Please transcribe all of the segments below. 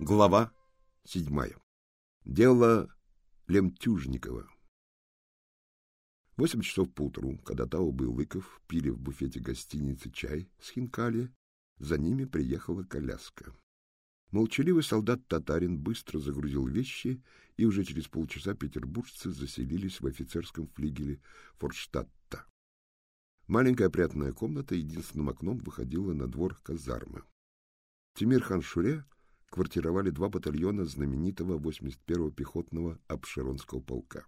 Глава седьмая. Дело Лемтюжникова. Восемь часов поутру, когда Таубы и Лыков пили в буфете гостиницы чай с хинкали, за ними приехала коляска. Молчаливый солдат-татарин быстро загрузил вещи, и уже через полчаса петербуржцы заселились в офицерском флигеле Форштадта. Маленькая опрятная комната единственным окном выходила на двор казармы. Тимир хан Шуре квартировали два батальона знаменитого 81-го пехотного Обширонского полка.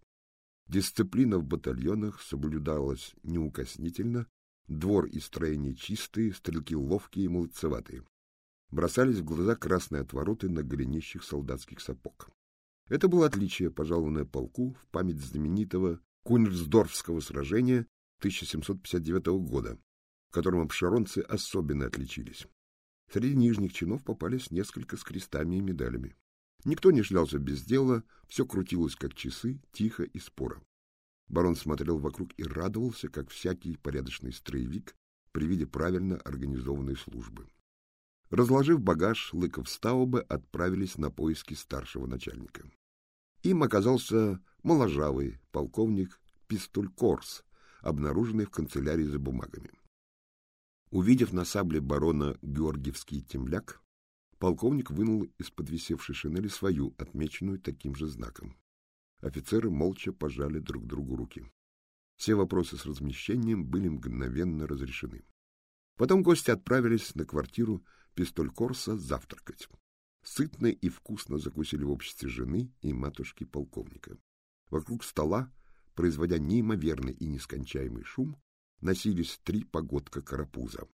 Дисциплина в батальонах соблюдалась неукоснительно, двор и строение чистые, стрелки ловкие и молодцеватые. Бросались в глаза красные отвороты на голенищах солдатских сапог. Это было отличие, пожалованное полку в память знаменитого Кунерсдорфского сражения 1759 года, в котором обширонцы особенно отличились. Среди нижних чинов попались несколько с крестами и медалями. Никто не шлялся без дела, все крутилось как часы, тихо и споро. Барон смотрел вокруг и радовался, как всякий порядочный строевик при виде правильно организованной службы. Разложив багаж, Лыков с Таубе отправились на поиски старшего начальника. Им оказался моложавый полковник Пистулькорс, обнаруженный в канцелярии за бумагами. Увидев на сабле барона Георгиевский темляк, полковник вынул из-под висевшей шинели свою, отмеченную таким же знаком. Офицеры молча пожали друг другу руки. Все вопросы с размещением были мгновенно разрешены. Потом гости отправились на квартиру Пистолькорса завтракать. Сытно и вкусно закусили в обществе жены и матушки полковника. Вокруг стола, производя неимоверный и нескончаемый шум, носились три погодка карапуза.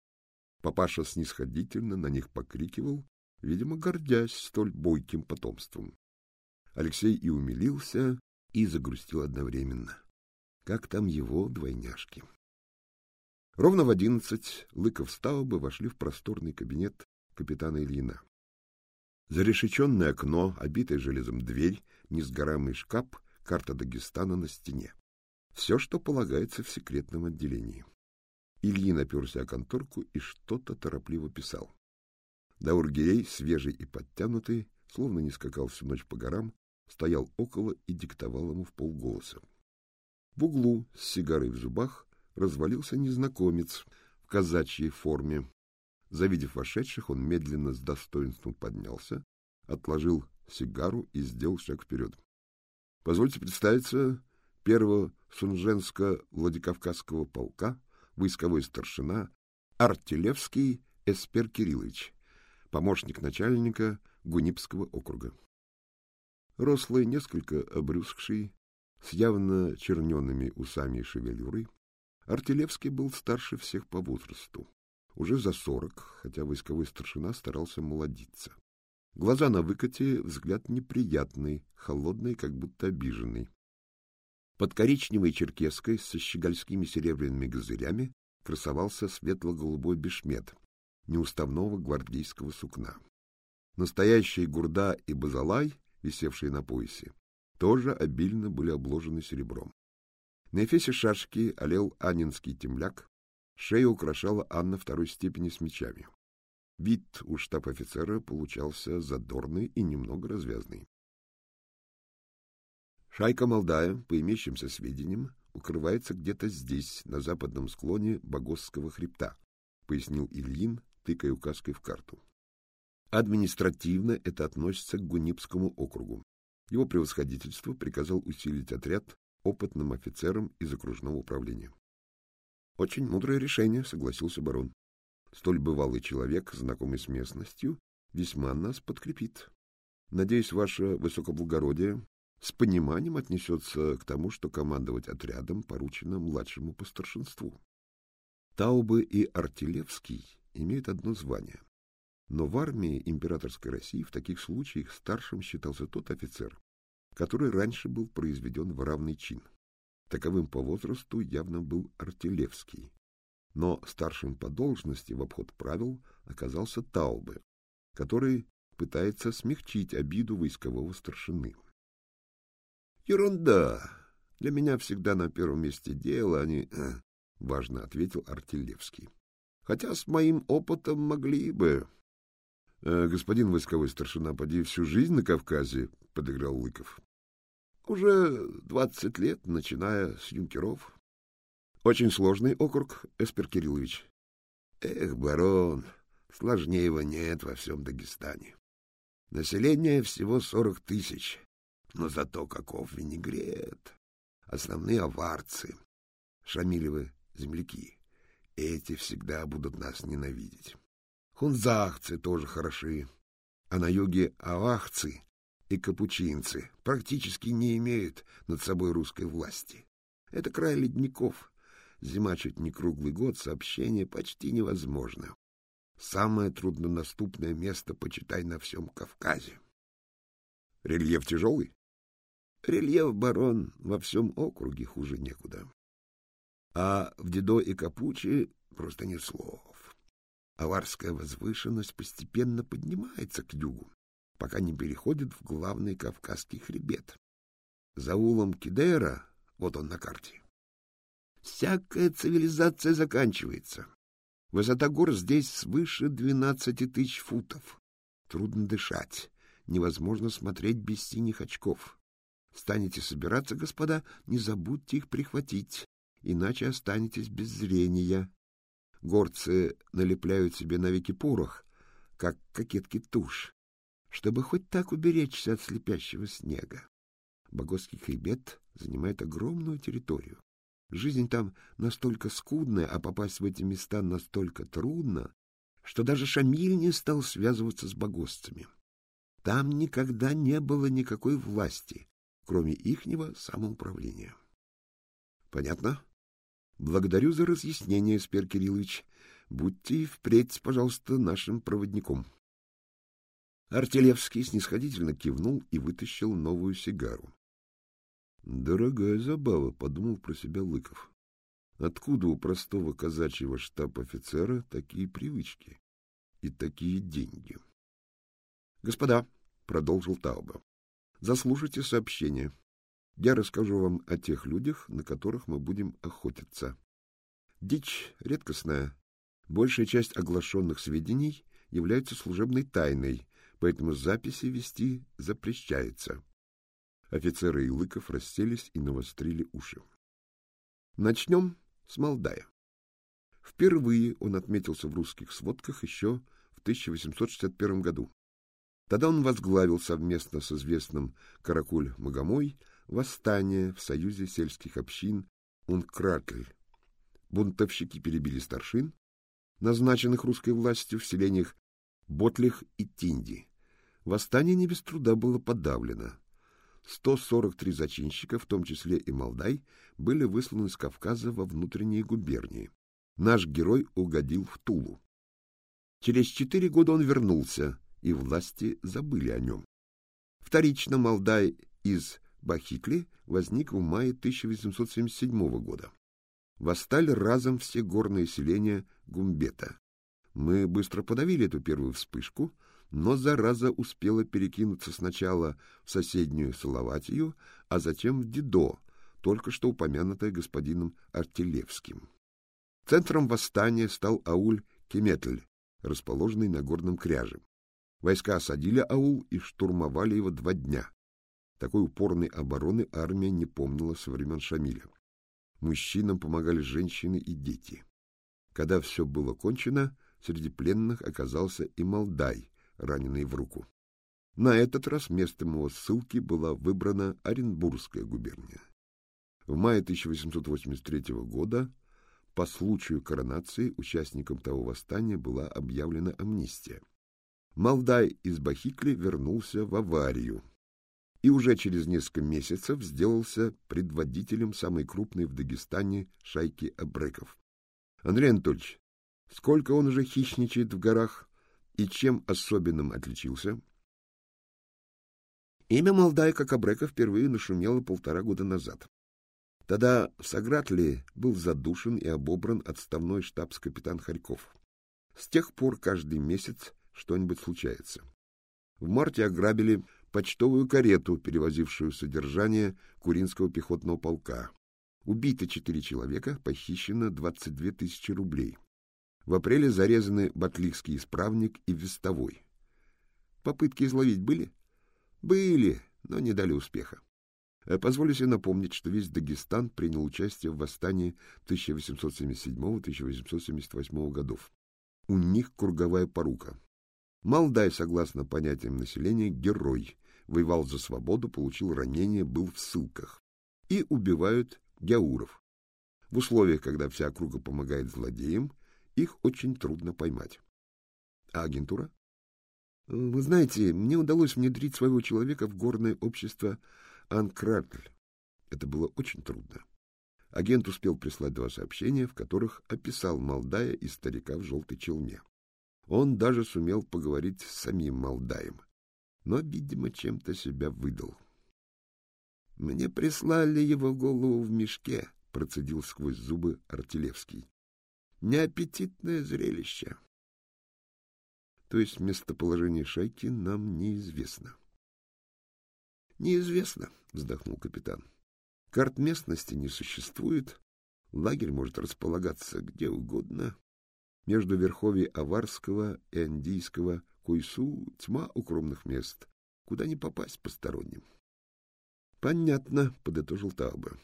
Папаша снисходительно на них покрикивал, видимо, гордясь столь бойким потомством. Алексей и умилился, и загрустил одновременно. Как там его двойняшки? Ровно в одиннадцать Лыков с Таубы вошли в просторный кабинет капитана Ильина. Зарешеченное окно, обитое железом дверь, несгораемый шкаф, карта Дагестана на стене. Все, что полагается в секретном отделении. Ильин оперся о конторку и что-то торопливо писал. Даургирей, свежий и подтянутый, словно не скакал всю ночь по горам, стоял около и диктовал ему в полголоса. В углу с сигарой в зубах развалился незнакомец в казачьей форме. Завидев вошедших, он медленно с достоинством поднялся, отложил сигару и сделал шаг вперед. — Позвольте представиться, первого Сунженско-Владикавказского полка, войсковой старшина Артилевский Эспер Кириллович, помощник начальника Гунипского округа. Рослый, несколько обрюзгший, с явно черненными усами и шевелюрой, Артилевский был старше всех по возрасту, уже за сорок, хотя войсковой старшина старался молодиться. Глаза на выкате, взгляд неприятный, холодный, как будто обиженный. Под коричневой черкеской со щегольскими серебряными газырями красовался светло-голубой бешмет неуставного гвардейского сукна. Настоящие гурда и базалай, висевшие на поясе, тоже обильно были обложены серебром. На эфесе шашки олел анинский темляк, шею украшала Анна второй степени с мечами. Вид у штаб-офицера получался задорный и немного развязный. Шайка молдая, по имеющимся сведениям, укрывается где-то здесь, на западном склоне Богосского хребта, пояснил Ильин, тыкая указкой в карту. Административно это относится к Гунипскому округу. Его превосходительство приказал усилить отряд опытным офицерам из окружного управления. Очень мудрое решение, согласился барон. Столь бывалый человек, знакомый с местностью, весьма нас подкрепит. Надеюсь, ваше высокоблагородие с пониманием отнесется к тому, что командовать отрядом поручено младшему по старшинству. Таубы и Артилевский имеют одно звание, но в армии императорской России в таких случаях старшим считался тот офицер, который раньше был произведен в равный чин. Таковым по возрасту явно был Артилевский, но старшим по должности в обход правил оказался Таубы, который пытается смягчить обиду войскового старшины. Ерунда. Для меня всегда на первом месте дело, а не... Э, — важно ответил Артилевский. Хотя с моим опытом могли бы... э, господин войсковой старшина, поди всю жизнь на Кавказе, — подыграл Лыков. — Уже двадцать лет, начиная с юнкеров. — Очень сложный округ, Эспер Кириллович. — Эх, барон, сложнее его нет во всем Дагестане. Население всего сорок тысяч, но зато каков винегрет. Основные аварцы, шамилевы земляки. Эти всегда будут нас ненавидеть. Хунзахцы тоже хороши, а на юге авахцы и капучинцы практически не имеют над собой русской власти. Это край ледников. Зима чуть не круглый год, сообщение почти невозможно. Самое труднодоступное место, почитай, на всем Кавказе. Рельеф тяжелый? Рельеф, барон, во всем округе хуже некуда. А в Дедо и Капучи просто нет слов. Аварская возвышенность постепенно поднимается к югу, пока не переходит в главный Кавказский хребет. За улом Кидера, вот он на карте, всякая цивилизация заканчивается. Высота гор здесь свыше двенадцати тысяч футов. Трудно дышать, невозможно смотреть без синих очков. Станете собираться, господа, не забудьте их прихватить, иначе останетесь без зрения. Горцы налепляют себе навеки порох, как кокетки тушь, чтобы хоть так уберечься от слепящего снега. Богосский хребет занимает огромную территорию. Жизнь там настолько скудная, а попасть в эти места настолько трудно, что даже Шамиль не стал связываться с богосцами. Там никогда не было никакой власти, кроме ихнего самоуправления. Понятно? Благодарю за разъяснение, Спер Кириллович. Будьте впредь, пожалуйста, нашим проводником. Артелевский снисходительно кивнул и вытащил новую сигару. Дорогая забава, подумал про себя Лыков. Откуда у простого казачьего штаб-офицера такие привычки и такие деньги? Господа, продолжил Тауба. Заслушайте сообщение. Я расскажу вам о тех людях, на которых мы будем охотиться. Дичь редкостная. Большая часть оглашенных сведений является служебной тайной, поэтому записи вести запрещается. Офицеры и Лыков расселись и навострили уши. Начнем с Молдая. Впервые он отметился в русских сводках еще в 1861 году. Тогда он возглавил совместно с известным Каракуль Магомой восстание в Союзе сельских общин Ункратль. Бунтовщики перебили старшин, назначенных русской властью в селениях Ботлих и Тинди. Восстание не без труда было подавлено. 143 зачинщика, в том числе и Молдай, были высланы с Кавказа во внутренние губернии. Наш герой угодил в Тулу. Через четыре года он вернулся, и власти забыли о нем. Вторично Молдай из Бахикли возник в мае 1877 года. Восстали разом все горные селения Гумбета. Мы быстро подавили эту первую вспышку, но зараза успела перекинуться сначала в соседнюю Салаватию, а затем в Дидо, только что упомянутое господином Артилевским. Центром восстания стал ауль Кеметль, расположенный на горном кряже. Войска осадили аул и штурмовали его два дня. Такой упорной обороны армия не помнила со времен Шамиля. Мужчинам помогали женщины и дети. Когда все было кончено, среди пленных оказался и Молдай, раненый в руку. На этот раз местом его ссылки была выбрана Оренбургская губерния. В мае 1883 года по случаю коронации участникам того восстания была объявлена амнистия. Малдай из Бахикли вернулся в аварию и уже через несколько месяцев сделался предводителем самой крупной в Дагестане шайки абреков. Андрей Анатольевич, сколько он уже хищничает в горах? и чем особенным отличился? Имя Молдая Кокобрека впервые нашумело полтора года назад. Тогда в Сагратле был задушен и обобран отставной штабс-капитан Харьков. С тех пор каждый месяц что-нибудь случается. В марте ограбили почтовую карету, перевозившую содержание Куринского пехотного полка. Убито четыре человека, похищено 22 тысячи рублей. В апреле зарезаны Батлихский исправник и Вестовой. Попытки изловить были? Были, но не дали успеха. Э, позволю себе напомнить, что весь Дагестан принял участие в восстании 1877-1878 годов. У них круговая порука. Малдай, согласно понятиям населения, герой, воевал за свободу, получил ранение, был в ссылках. И убивают гяуров. В условиях, когда вся округа помогает злодеям, их очень трудно поймать. А агентура? Вы знаете, мне удалось внедрить своего человека в горное общество Анкратль. Это было очень трудно. Агент успел прислать два сообщения, в которых описал Молдая и старика в желтой челме. Он даже сумел поговорить с самим Молдаем, но, видимо, чем-то себя выдал. Мне прислали его голову в мешке, процедил сквозь зубы Артилевский. Неаппетитное зрелище. То есть местоположение шайки нам неизвестно. Неизвестно, вздохнул капитан. Карт местности не существует, лагерь может располагаться где угодно. Между верховий Аварского и Андийского Куйсу тьма укромных мест, куда не попасть посторонним. Понятно, подытожил Тауба.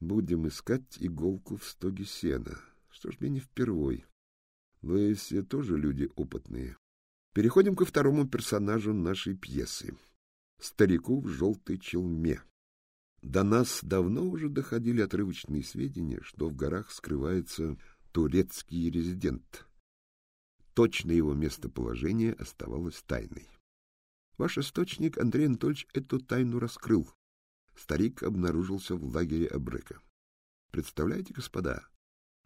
Будем искать иголку в стоге сена. Что ж мне не впервой. Вы все тоже люди опытные. Переходим ко второму персонажу нашей пьесы. Старику в желтой челме. До нас давно уже доходили отрывочные сведения, что в горах скрывается турецкий резидент. Точное его местоположение оставалось тайной. Ваш источник, Андрей Анатольевич, эту тайну раскрыл старик обнаружился в лагере Абрека. Представляете, господа,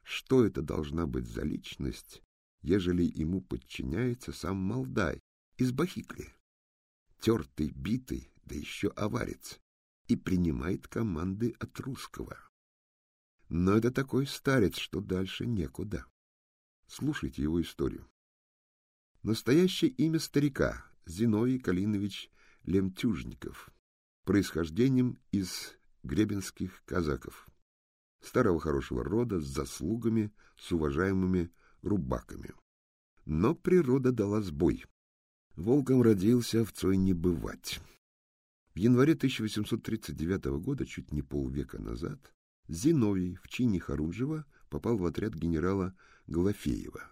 что это должна быть за личность, ежели ему подчиняется сам Малдай из Бахикли? Тертый, битый, да еще аварец, и принимает команды от русского. Но это такой старец, что дальше некуда. Слушайте его историю. Настоящее имя старика — Зиновий Калинович Лемтюжников — происхождением из гребенских казаков, старого хорошего рода с заслугами, с уважаемыми рубаками. Но природа дала сбой. Волком родился, в Цой не бывать. В январе 1839 года, чуть не полвека назад, Зиновий в чине Харунжева попал в отряд генерала Голофеева.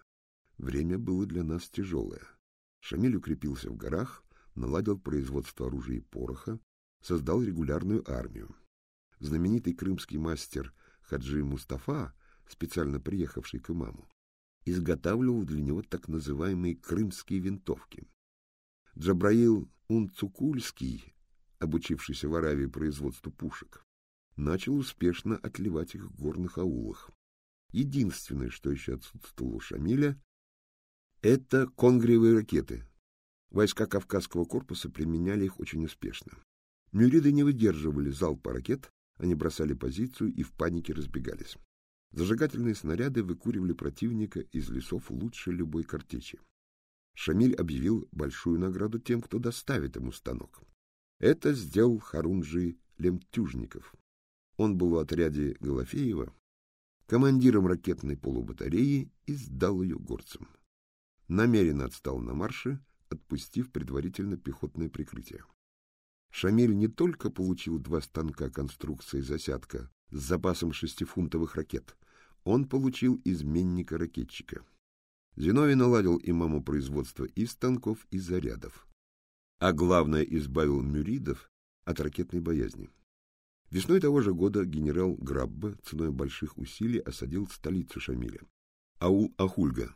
Время было для нас тяжелое. Шамиль укрепился в горах, наладил производство оружия и пороха, создал регулярную армию. Знаменитый крымский мастер Хаджи Мустафа, специально приехавший к имаму, изготавливал для него так называемые крымские винтовки. Джабраил Унцукульский, обучившийся в Аравии производству пушек, начал успешно отливать их в горных аулах. Единственное, что еще отсутствовало у Шамиля, это конгриевые ракеты. Войска Кавказского корпуса применяли их очень успешно. Мюриды не выдерживали залпа ракет, они бросали позицию и в панике разбегались. Зажигательные снаряды выкуривали противника из лесов лучше любой картечи. Шамиль объявил большую награду тем, кто доставит ему станок. Это сделал Харунжи Лемтюжников. Он был в отряде Голофеева, командиром ракетной полубатареи и сдал ее горцам. Намеренно отстал на марше, отпустив предварительно пехотное прикрытие. Шамиль не только получил два станка конструкции «Засядка» с запасом шестифунтовых ракет, он получил изменника-ракетчика. Зиновий наладил имаму производство и станков, и зарядов. А главное, избавил мюридов от ракетной боязни. Весной того же года генерал Граббе ценой больших усилий осадил столицу Шамиля — Ау-Ахульга.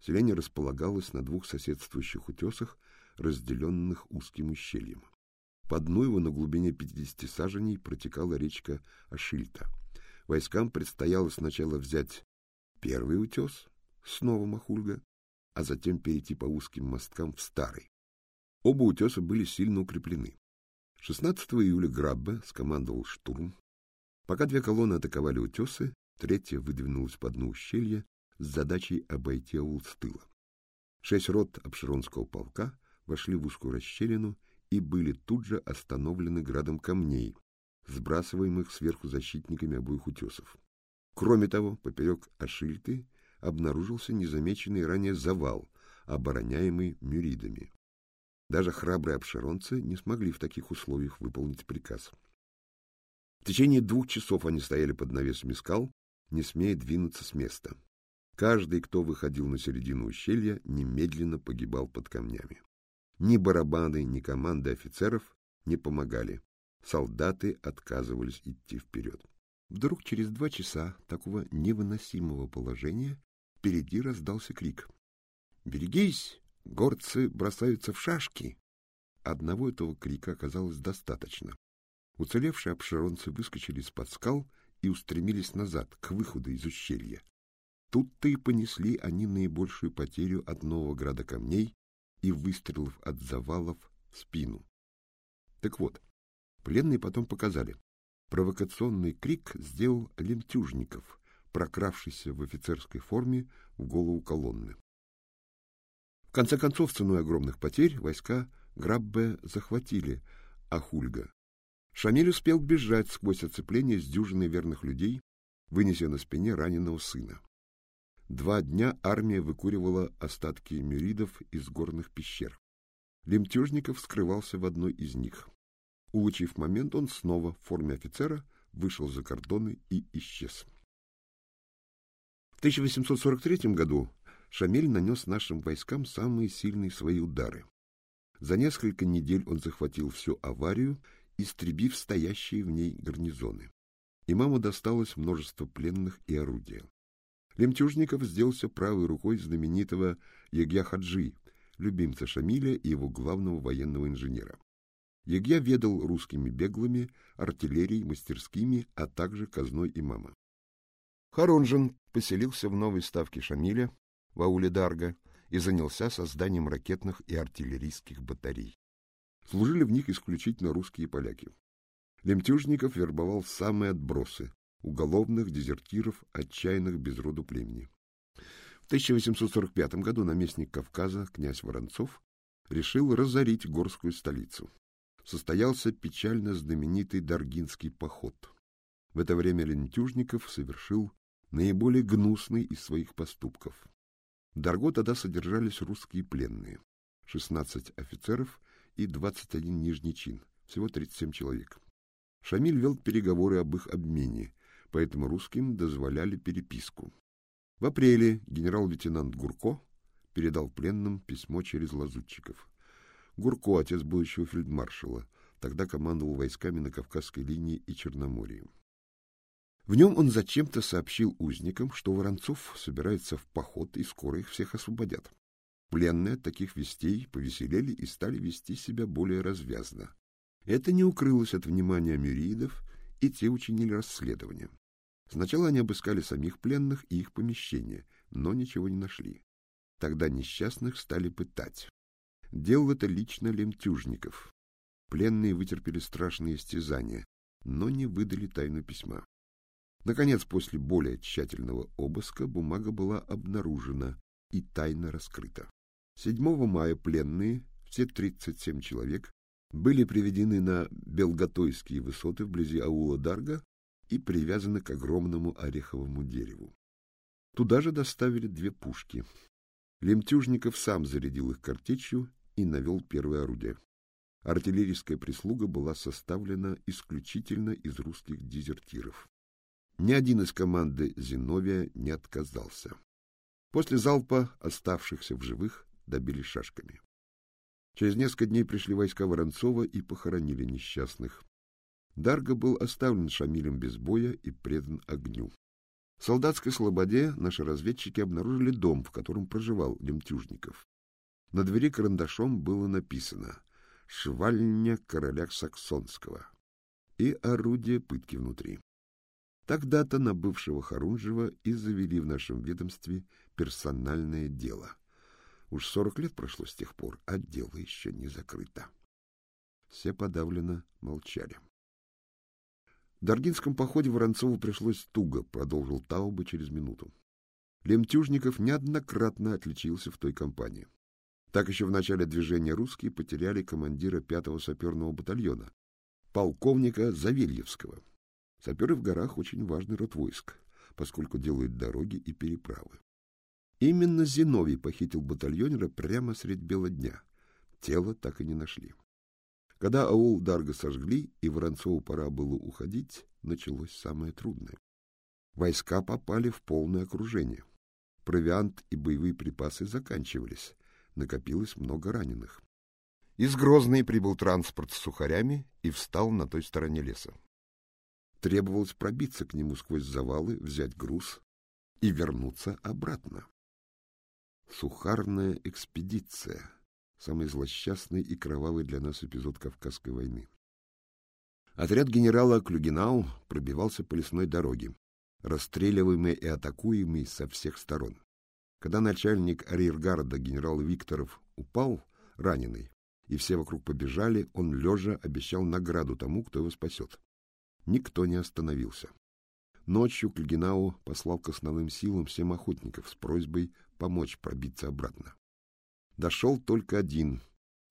Селение располагалось на двух соседствующих утесах, разделенных узким ущельем. По дну его на глубине 50 саженей протекала речка Ашильта. Войскам предстояло сначала взять первый утес, снова Махульга, а затем перейти по узким мосткам в старый. Оба утеса были сильно укреплены. 16 июля Граббе скомандовал штурм. Пока две колонны атаковали утесы, третья выдвинулась по дну ущелья с задачей обойти аул с тыла. Шесть рот Обширонского полка вошли в узкую расщелину и были тут же остановлены градом камней, сбрасываемых сверху защитниками обоих утесов. Кроме того, поперек Ашильты обнаружился незамеченный ранее завал, обороняемый мюридами. Даже храбрые обширонцы не смогли в таких условиях выполнить приказ. В течение двух часов они стояли под навесами скал, не смея двинуться с места. Каждый, кто выходил на середину ущелья, немедленно погибал под камнями. Ни барабаны, ни команды офицеров не помогали. Солдаты отказывались идти вперед. Вдруг через два часа такого невыносимого положения впереди раздался крик. «Берегись! Горцы бросаются в шашки!» Одного этого крика оказалось достаточно. Уцелевшие обширонцы выскочили из-под скал и устремились назад, к выходу из ущелья. Тут-то и понесли они наибольшую потерю от нового града камней и выстрелов от завалов в спину. Так вот, пленные потом показали. Провокационный крик сделал Лемтюжников, прокравшийся в офицерской форме в голову колонны. В конце концов, ценой огромных потерь, войска Граббе захватили Ахульга. Шамиль успел бежать сквозь оцепление с дюжиной верных людей, вынеся на спине раненого сына. Два дня армия выкуривала остатки мюридов из горных пещер. Лемтюжников скрывался в одной из них. Улучив момент, он снова в форме офицера вышел за кордоны и исчез. В 1843 году Шамиль нанес нашим войскам самые сильные свои удары. За несколько недель он захватил всю аварию, истребив стоящие в ней гарнизоны. Имаму досталось множество пленных и орудия. Лемтюжников сделался правой рукой знаменитого Ягья Хаджи, любимца Шамиля и его главного военного инженера. Ягья ведал русскими беглыми, артиллерией, мастерскими, а также казной имама. Харунжин поселился в новой ставке Шамиля в ауле Дарга и занялся созданием ракетных и артиллерийских батарей. Служили в них исключительно русские поляки. Лемтюжников вербовал самые отбросы, уголовных дезертиров, отчаянных без племени. В 1845 году наместник Кавказа, князь Воронцов, решил разорить горскую столицу. Состоялся печально знаменитый Даргинский поход. В это время Лентюжников совершил наиболее гнусный из своих поступков. Дарго тогда содержались русские пленные, 16 офицеров и 21 нижний чин, всего 37 человек. Шамиль вел переговоры об их обмене, поэтому русским дозволяли переписку. В апреле генерал-лейтенант Гурко передал пленным письмо через лазутчиков. Гурко, отец будущего фельдмаршала, тогда командовал войсками на Кавказской линии и Черноморье. В нем он зачем-то сообщил узникам, что Воронцов собирается в поход и скоро их всех освободят. Пленные от таких вестей повеселели и стали вести себя более развязно. Это не укрылось от внимания мюридов, и те учинили расследование. Сначала они обыскали самих пленных и их помещения, но ничего не нашли. Тогда несчастных стали пытать. Делал это лично Лемтюжников. Пленные вытерпели страшные истязания, но не выдали тайну письма. Наконец, после более тщательного обыска бумага была обнаружена и тайно раскрыта. 7 мая пленные, все 37 человек, были приведены на Белготойские высоты вблизи аула Дарга и привязаны к огромному ореховому дереву. Туда же доставили две пушки. Лемтюжников сам зарядил их картечью и навел первое орудие. Артиллерийская прислуга была составлена исключительно из русских дезертиров. Ни один из команды Зиновия не отказался. После залпа оставшихся в живых добили шашками. Через несколько дней пришли войска Воронцова и похоронили несчастных. Дарго был оставлен Шамилем без боя и предан огню. В солдатской слободе наши разведчики обнаружили дом, в котором проживал Лемтюжников. На двери карандашом было написано «Швальня короля Саксонского» и орудие пытки внутри. Тогда-то на бывшего Харунжева и завели в нашем ведомстве персональное дело. Уж сорок лет прошло с тех пор, а дело еще не закрыто. Все подавленно молчали. В Даргинском походе Воронцову пришлось туго, продолжил Тауба через минуту. Лемтюжников неоднократно отличился в той кампании. Так еще в начале движения русские потеряли командира пятого саперного батальона, полковника Завельевского. Саперы в горах очень важный род войск, поскольку делают дороги и переправы. Именно Зиновий похитил батальонера прямо средь бела дня. Тело так и не нашли. Когда аул Дарга сожгли, и Воронцову пора было уходить, началось самое трудное. Войска попали в полное окружение. Провиант и боевые припасы заканчивались. Накопилось много раненых. Из Грозной прибыл транспорт с сухарями и встал на той стороне леса. Требовалось пробиться к нему сквозь завалы, взять груз и вернуться обратно. Сухарная экспедиция — самый злосчастный и кровавый для нас эпизод Кавказской войны. Отряд генерала Клюгенау пробивался по лесной дороге, расстреливаемый и атакуемый со всех сторон. Когда начальник арьергарда генерал Викторов упал, раненый, и все вокруг побежали, он лежа обещал награду тому, кто его спасет. Никто не остановился. Ночью Клюгенау послал к основным силам всем охотников с просьбой помочь пробиться обратно. Дошел только один,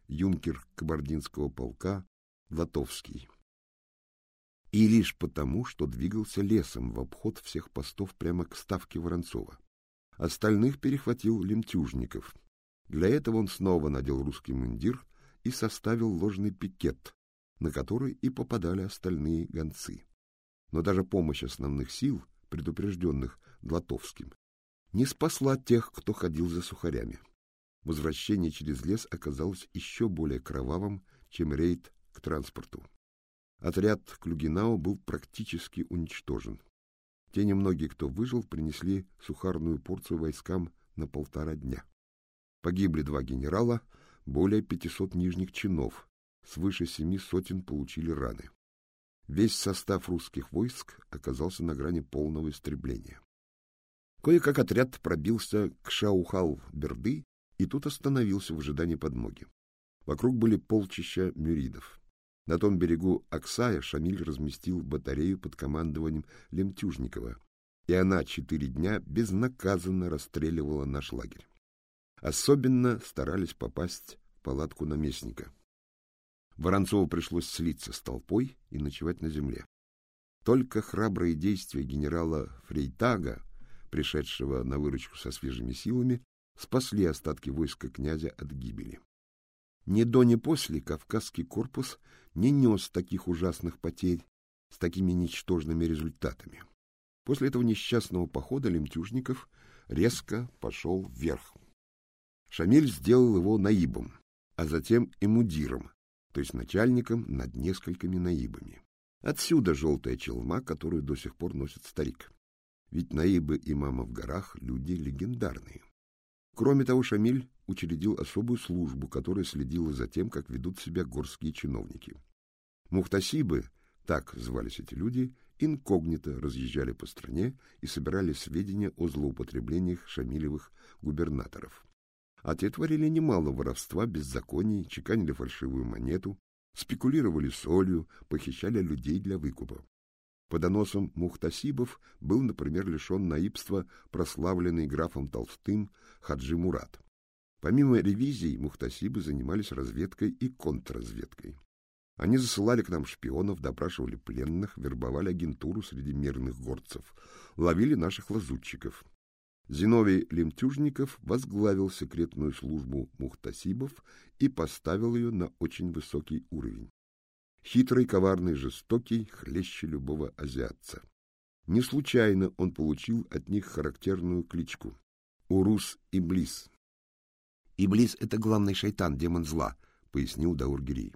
юнкер кабардинского полка Латовский. И лишь потому, что двигался лесом в обход всех постов прямо к ставке Воронцова. Остальных перехватил Лемтюжников. Для этого он снова надел русский мундир и составил ложный пикет, на который и попадали остальные гонцы. Но даже помощь основных сил, предупрежденных Длатовским, не спасла тех, кто ходил за сухарями. Возвращение через лес оказалось еще более кровавым, чем рейд к транспорту. Отряд Клюгинау был практически уничтожен. Те немногие, кто выжил, принесли сухарную порцию войскам на полтора дня. Погибли два генерала, более 500 нижних чинов, свыше семи сотен получили раны. Весь состав русских войск оказался на грани полного истребления. Кое-как отряд пробился к Шаухал-Берды и тут остановился в ожидании подмоги. Вокруг были полчища мюридов. На том берегу Аксая Шамиль разместил батарею под командованием Лемтюжникова, и она четыре дня безнаказанно расстреливала наш лагерь. Особенно старались попасть в палатку наместника. Воронцову пришлось слиться с толпой и ночевать на земле. Только храбрые действия генерала Фрейтага пришедшего на выручку со свежими силами, спасли остатки войска князя от гибели. Ни до, ни после Кавказский корпус не нес таких ужасных потерь с такими ничтожными результатами. После этого несчастного похода лемтюжников резко пошел вверх. Шамиль сделал его наибом, а затем и мудиром, то есть начальником над несколькими наибами. Отсюда желтая челма, которую до сих пор носит старик. Ведь наибы имама в горах — люди легендарные. Кроме того, Шамиль учредил особую службу, которая следила за тем, как ведут себя горские чиновники. Мухтасибы, так звались эти люди, инкогнито разъезжали по стране и собирали сведения о злоупотреблениях шамилевых губернаторов. А те творили немало воровства, беззаконий, чеканили фальшивую монету, спекулировали солью, похищали людей для выкупа. По доносам Мухтасибов был, например, лишен наибства прославленный графом Толстым Хаджи Мурат. Помимо ревизий, Мухтасибы занимались разведкой и контрразведкой. Они засылали к нам шпионов, допрашивали пленных, вербовали агентуру среди мирных горцев, ловили наших лазутчиков. Зиновий Лемтюжников возглавил секретную службу Мухтасибов и поставил ее на очень высокий уровень. Хитрый, коварный, жестокий, хлеще любого азиатца. Не случайно он получил от них характерную кличку — Урус Иблис. «Иблис — это главный шайтан, демон зла», — пояснил Даургирей.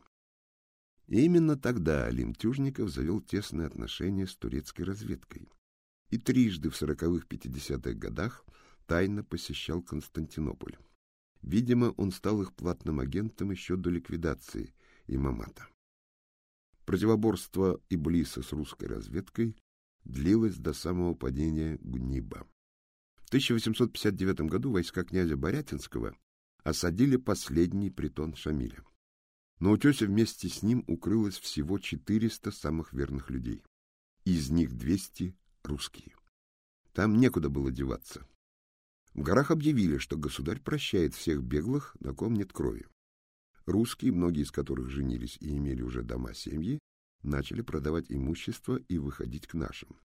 И именно тогда Лемтюжников завел тесные отношения с турецкой разведкой и трижды в сороковых-пятидесятых годах тайно посещал Константинополь. Видимо, он стал их платным агентом еще до ликвидации имамата. Противоборство Иблиса с русской разведкой длилось до самого падения Гуниба. В 1859 году войска князя Борятинского осадили последний притон Шамиля. На утесе вместе с ним укрылось всего 400 самых верных людей. Из них 200 — русские. Там некуда было деваться. В горах объявили, что государь прощает всех беглых, на ком нет крови. Русские, многие из которых женились и имели уже дома семьи, начали продавать имущество и выходить к нашим.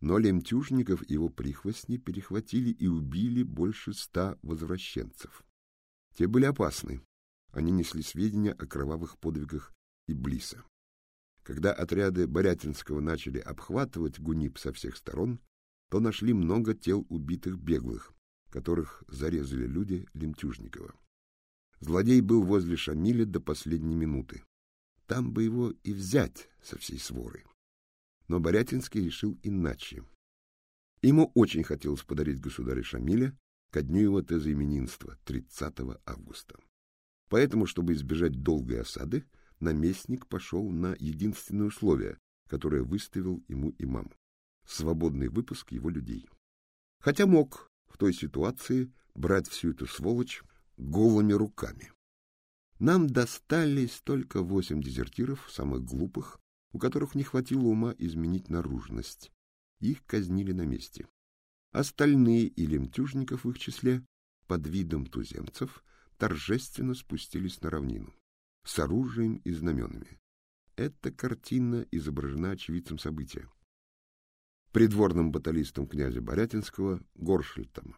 Но Лемтюжников и его прихвостни перехватили и убили больше ста возвращенцев. Те были опасны. Они несли сведения о кровавых подвигах Иблиса. Когда отряды Борятинского начали обхватывать Гунип со всех сторон, то нашли много тел убитых беглых, которых зарезали люди Лемтюжникова. Злодей был возле Шамиля до последней минуты. Там бы его и взять со всей своры. Но Борятинский решил иначе. Ему очень хотелось подарить государю Шамиля ко дню его тезоименинства, 30 августа. Поэтому, чтобы избежать долгой осады, наместник пошел на единственное условие, которое выставил ему имам — свободный выпуск его людей. Хотя мог в той ситуации брать всю эту сволочь голыми руками. Нам достались только восемь дезертиров, самых глупых, у которых не хватило ума изменить наружность. Их казнили на месте. Остальные и лемтюжников в их числе под видом туземцев торжественно спустились на равнину с оружием и знаменами. Эта картина изображена очевидцем события. Придворным баталистом князя Борятинского Горшельтом.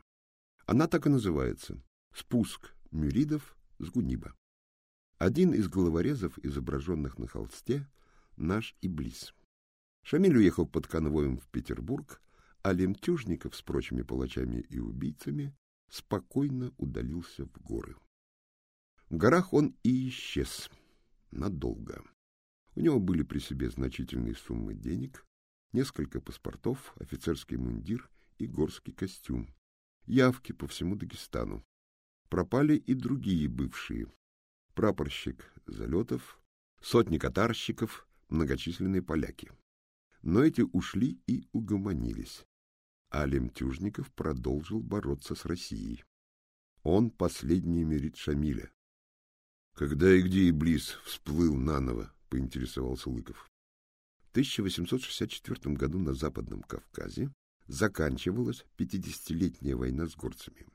Она так и называется «Спуск мюридов с Гуниба». Один из головорезов, изображенных на холсте, наш Иблис. Шамиль уехал под конвоем в Петербург, а Лемтюжников с прочими палачами и убийцами спокойно удалился в горы. В горах он и исчез надолго. У него были при себе значительные суммы денег, несколько паспортов, офицерский мундир и горский костюм, явки по всему Дагестану. Пропали и другие бывшие. Прапорщик Залетов, сотни катарщиков, многочисленные поляки. Но эти ушли и угомонились. А Лемтюжников продолжил бороться с Россией. Он последний мирит Шамиля. Когда и где Иблис всплыл наново, поинтересовался Лыков. В 1864 году на Западном Кавказе заканчивалась пятидесятилетняя война с горцами.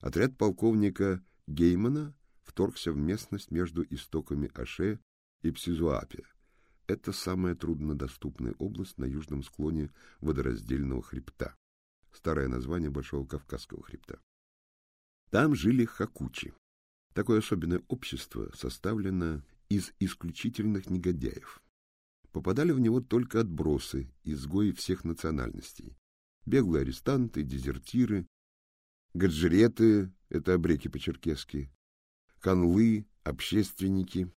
Отряд полковника Геймана вторгся в местность между истоками Аше и Псизуапе, это самая труднодоступная область на южном склоне водораздельного хребта, старое название Большого Кавказского хребта. Там жили хакучи. Такое особенное общество составлено из исключительных негодяев. Попадали в него только отбросы, изгои всех национальностей. Беглые арестанты, дезертиры, гаджиреты — это обреки по-черкесски, канлы, общественники,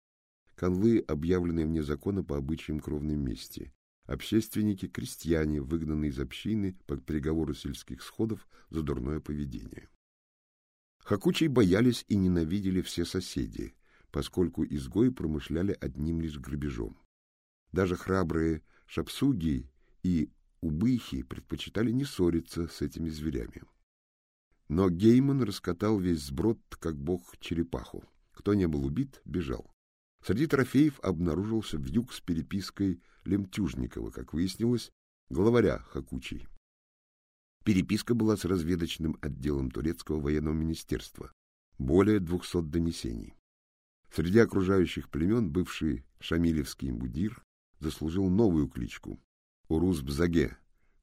Канлы, объявленные вне закона по обычаям кровной мести. Общественники, крестьяне, выгнанные из общины по приговору сельских сходов за дурное поведение. Хакучей боялись и ненавидели все соседи, поскольку изгои промышляли одним лишь грабежом. Даже храбрые шапсуги и убыхи предпочитали не ссориться с этими зверями. Но Гейман раскатал весь сброд, как бог черепаху. Кто не был убит, бежал. Среди трофеев обнаружился вьюг с перепиской Лемтюжникова, как выяснилось, главаря Хакучей. Переписка была с разведочным отделом турецкого военного министерства. Более двухсот донесений. Среди окружающих племен бывший шамилевский мудир заслужил новую кличку — Урус-Бзаге,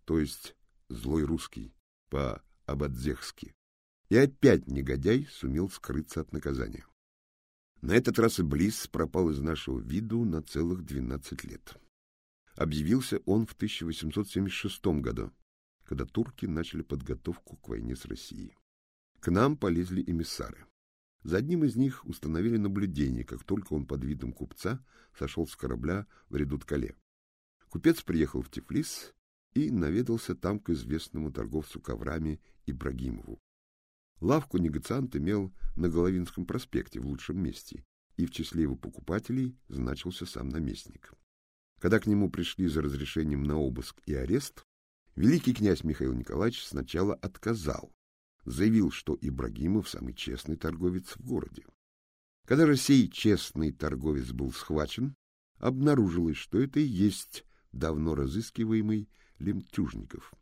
то есть «злой русский» по-абадзехски. И опять негодяй сумел скрыться от наказания. На этот раз и Близ пропал из нашего виду на целых 12 лет. Объявился он в 1876 году, когда турки начали подготовку к войне с Россией. К нам полезли эмиссары. За одним из них установили наблюдение, как только он под видом купца сошел с корабля в Редут-Кале. Купец приехал в Тифлис и наведался там к известному торговцу коврами Ибрагимову. Лавку негациант имел на Головинском проспекте в лучшем месте, и в числе его покупателей значился сам наместник. Когда к нему пришли за разрешением на обыск и арест, великий князь Михаил Николаевич сначала отказал, заявил, что Ибрагимов самый честный торговец в городе. Когда же сей честный торговец был схвачен, обнаружилось, что это и есть давно разыскиваемый Лемтюжников.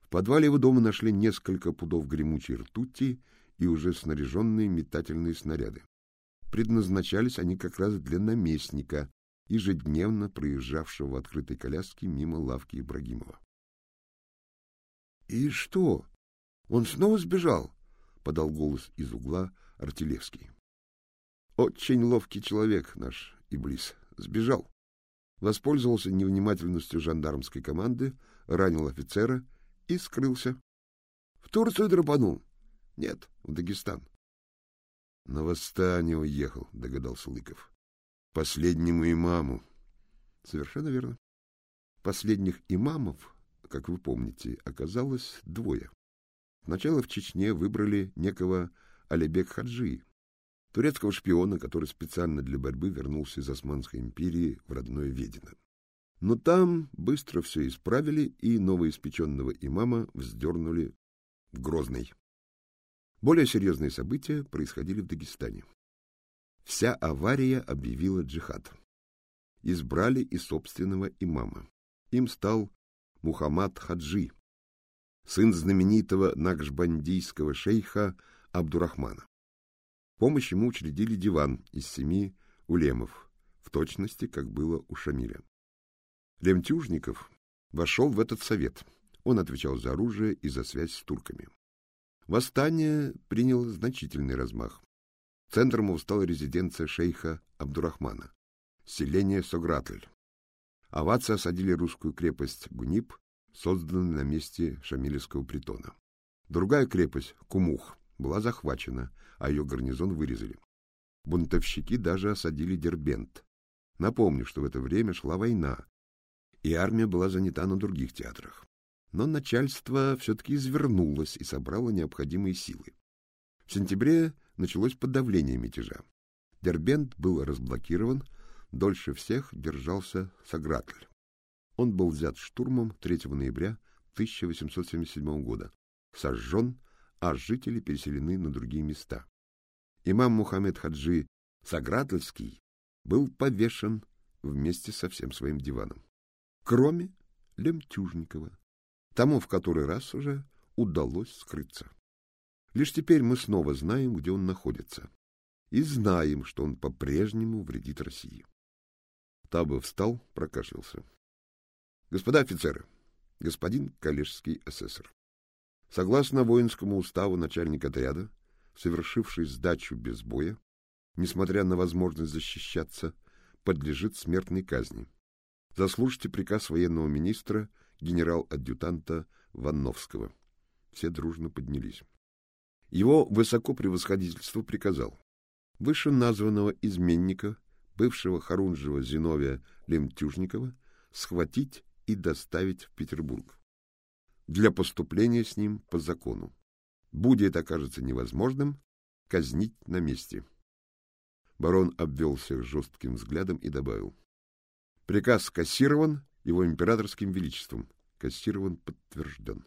В подвале его дома нашли несколько пудов гремучей ртути и уже снаряженные метательные снаряды. Предназначались они как раз для наместника, ежедневно проезжавшего в открытой коляске мимо лавки Ибрагимова. — И что? Он снова сбежал? — подал голос из угла Артилевский. Очень ловкий человек наш Иблис. Сбежал. Воспользовался невнимательностью жандармской команды, ранил офицера и скрылся. В Турцию драпанул. Нет, в Дагестан. На восстание уехал, догадался Лыков. Последнему имаму. Совершенно верно. Последних имамов, как вы помните, оказалось двое. Сначала в Чечне выбрали некого Алибек Хаджи, турецкого шпиона, который специально для борьбы вернулся из Османской империи в родное Ведино. Но там быстро все исправили и новоиспеченного имама вздернули в Грозный. Более серьезные события происходили в Дагестане. Вся авария объявила джихад. Избрали и собственного имама. Им стал Мухаммад Хаджи, сын знаменитого накшбандийского шейха Абдурахмана. Помощь ему учредили диван из семи улемов, в точности, как было у Шамиля. Лемтюжников вошел в этот совет. Он отвечал за оружие и за связь с турками. Восстание приняло значительный размах. Центром стала резиденция шейха Абдурахмана, селение Согратль. Авацы осадили русскую крепость Гунип, созданную на месте Шамилевского притона. Другая крепость, Кумух, была захвачена, а ее гарнизон вырезали. Бунтовщики даже осадили Дербент. Напомню, что в это время шла война, и армия была занята на других театрах. Но начальство все-таки извернулось и собрало необходимые силы. В сентябре началось подавление мятежа. Дербент был разблокирован, дольше всех держался Сагратль. Он был взят штурмом 3 ноября 1877 года, сожжен а жители переселены на другие места. Имам Мухаммед Хаджи Сагратовский был повешен вместе со всем своим диваном, кроме Лемтюжникова, тому в который раз уже удалось скрыться. Лишь теперь мы снова знаем, где он находится, и знаем, что он по-прежнему вредит России. Таба встал, прокашлялся. — Господа офицеры, господин коллежский асессор, Согласно воинскому уставу начальник отряда, совершивший сдачу без боя, несмотря на возможность защищаться, подлежит смертной казни. Заслушайте приказ военного министра генерал-адъютанта Ванновского. Все дружно поднялись. Его высокопревосходительство приказал вышеназванного изменника, бывшего Харунжева Зиновия Лемтюжникова, схватить и доставить в Петербург для поступления с ним по закону. Будет окажется невозможным, казнить на месте. Барон обвел всех жестким взглядом и добавил. Приказ кассирован его императорским величеством. Кассирован подтвержден.